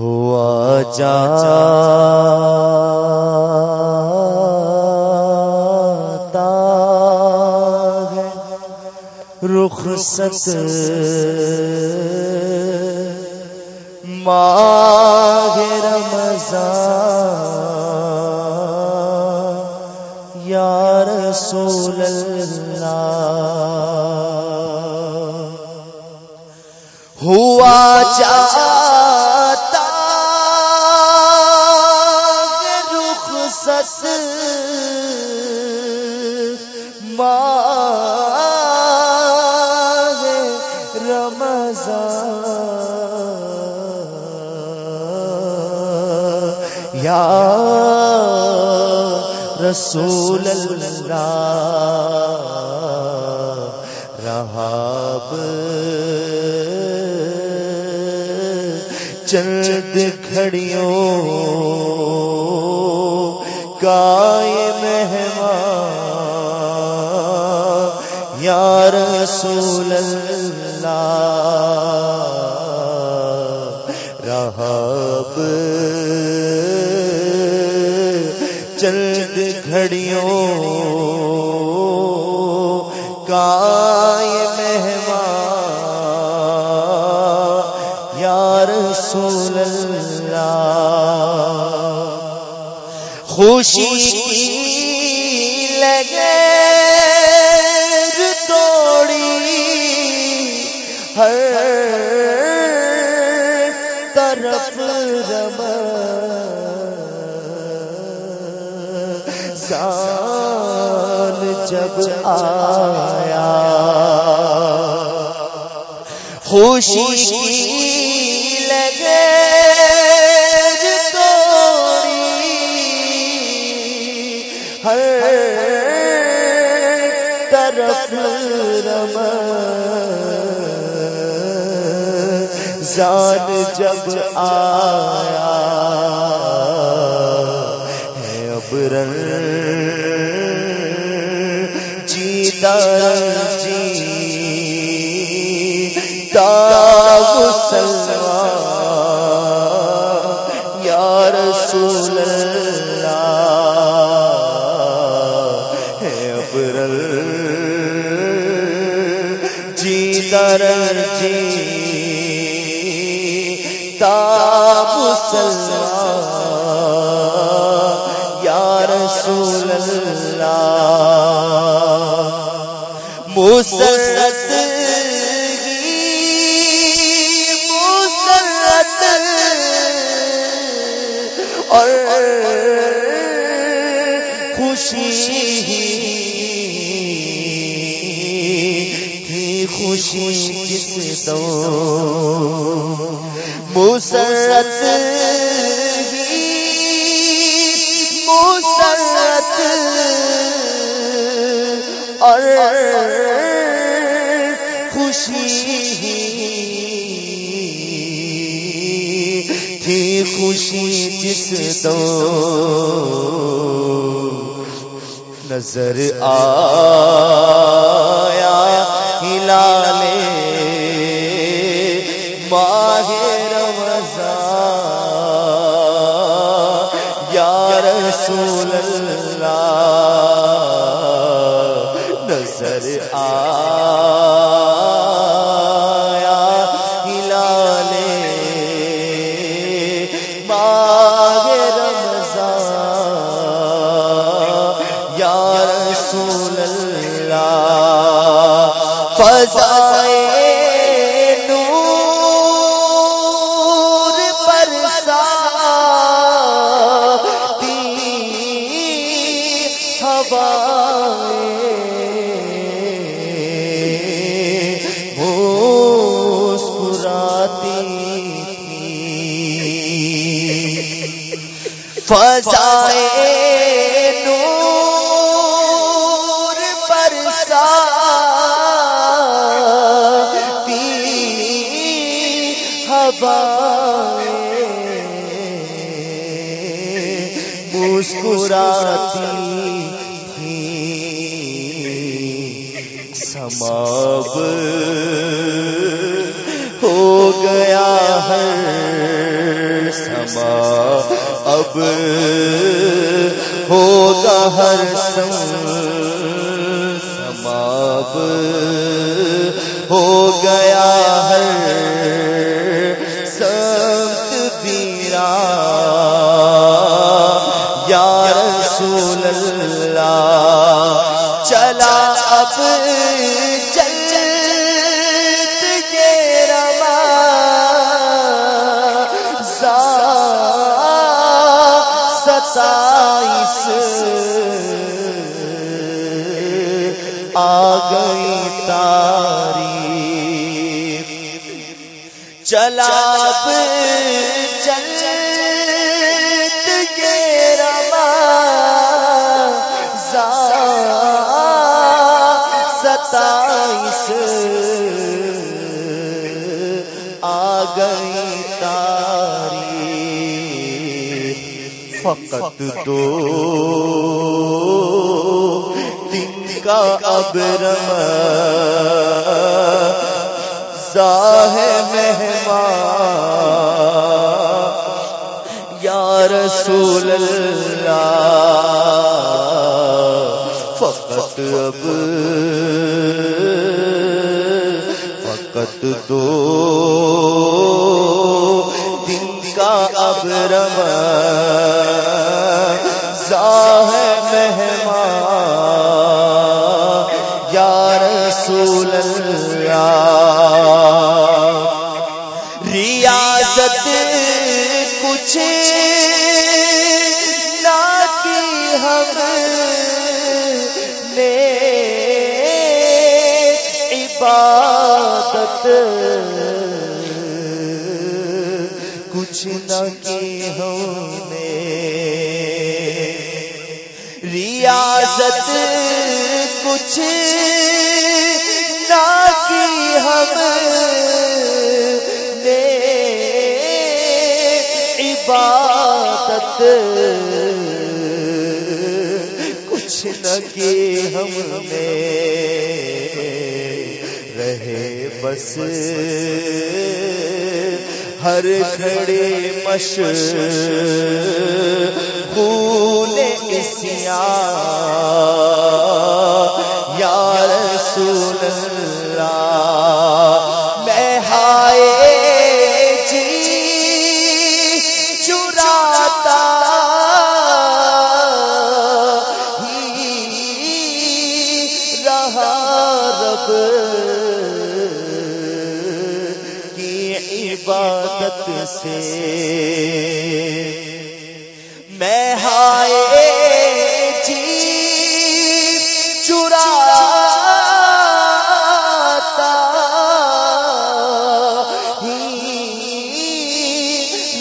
ہوا جا رخ ست ماہ رمضان یا رسول اللہ۔ ہوا جاتا رسول اللہ رہاب چند کھڑیوں کائے مہمان یا رسول اللہ۔ چند گھڑیوں کائے مہمان یا رسول اللہ خوشی لگے توڑی ہر طرف رب سان جب آیا۔ خوشی لگے توڑی ہر طرف رم۔ زان جب آیا۔ ہے ابرن جیتا جی مسلمان یا رسول اللہ ہے ابرل جی در جی مسلمان مسرت مسرت اور خوشی تھی خوشی کس تو مسرت مسرت تھی خوشی جس تو نظر آیا ہلال ماہ رمضان یا رسول اللہ نظر آیا ہوائیں مسکراتی فضائے مسکراتی۔ تھی سماب ہو گیا ہر سما۔ اب ہوگا ہر سم سما گئی تاری چلا چل ستائیس آ گئی تاری فقط دو کا اب رم مہمان، یا رسول اللہ، فقط اب، فقط دو دن کا اب رم مہمان کچھ نہ کی ہم نے ریاضت کچھ نہ کی ہم نے عبادت کچھ نہ کی ہم نے بس ہر کھڑے مش پھول اسیا یا رسول اللہ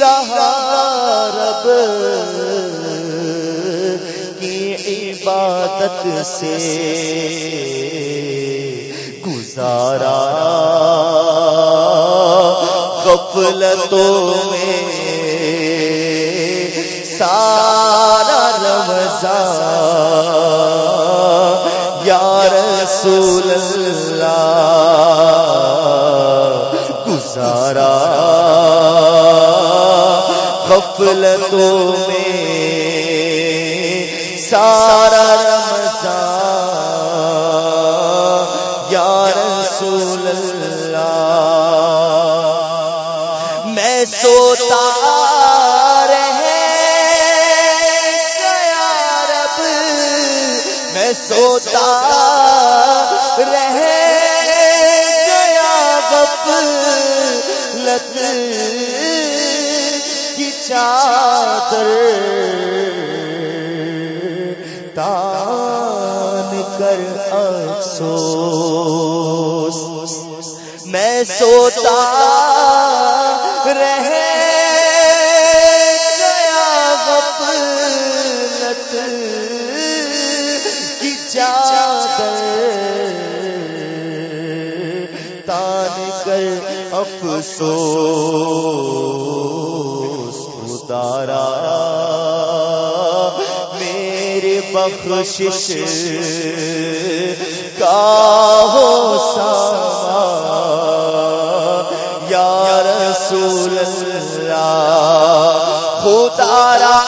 رہا رب کی عبادت سے گزارا غفلتوں میں سارا رمضان یا رسول اللہ غفلتوں میں سارا رمضان یا رسول اللہ میں سوتا سوتا رہ گیا غفلت کی چادر تان کر افسوس۔ میں سوتا رہ گیا غفلت۔ بخشش کا ہو سما یا رسول اللہ خدا را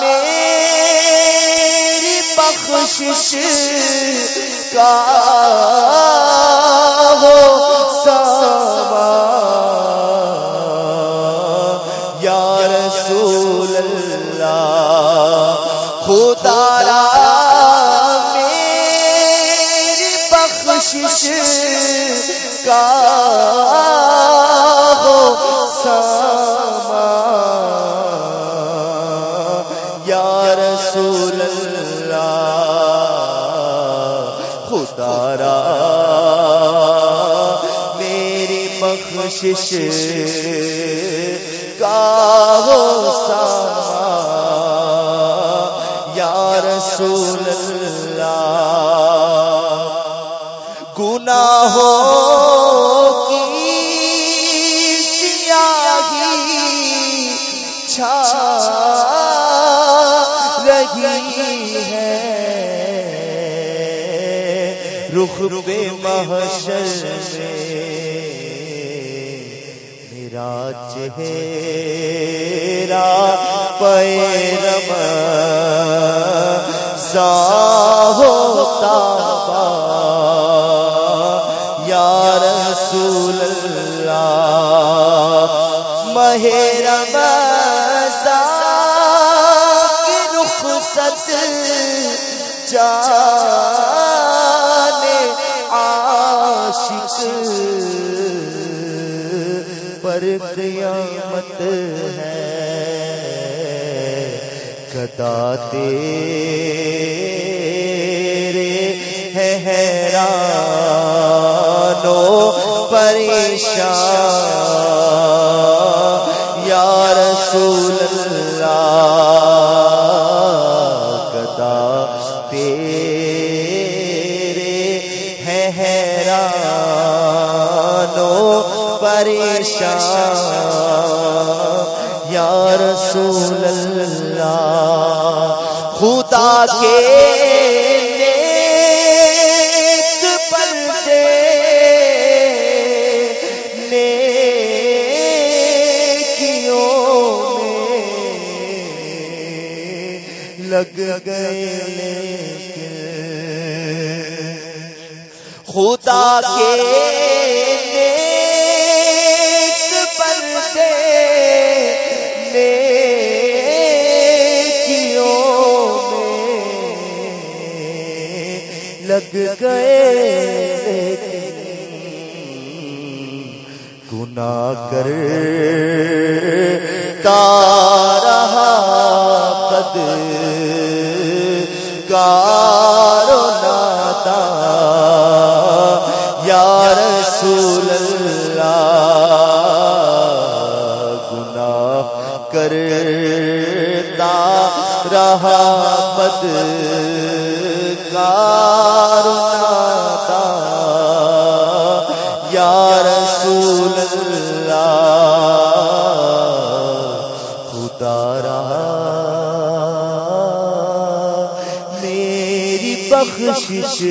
میری بخشش کا کا ہو سما یا رسول اللہ، خدا را، میری بخشش کا ہو سما یا رسول اللہ گناہوں کی سیاہی چھا رہی ہے۔ رخ بے محشر میں میرا چہرہ پیرم سا ہوتا رخصت جانے عاشق پر قیامت ہے۔ کدا تیرے ہے حیرانو پریشان رسول اللہ کدا تیرے ہے حیرانو پریشان۔ یا رسول اللہ خدا کے خدا کے نیک بندے نیکیوں میں لگ گئے گناہ کر رہا رہا بد کارو یا رسول اللہ خدا رہا۔ میری بخشش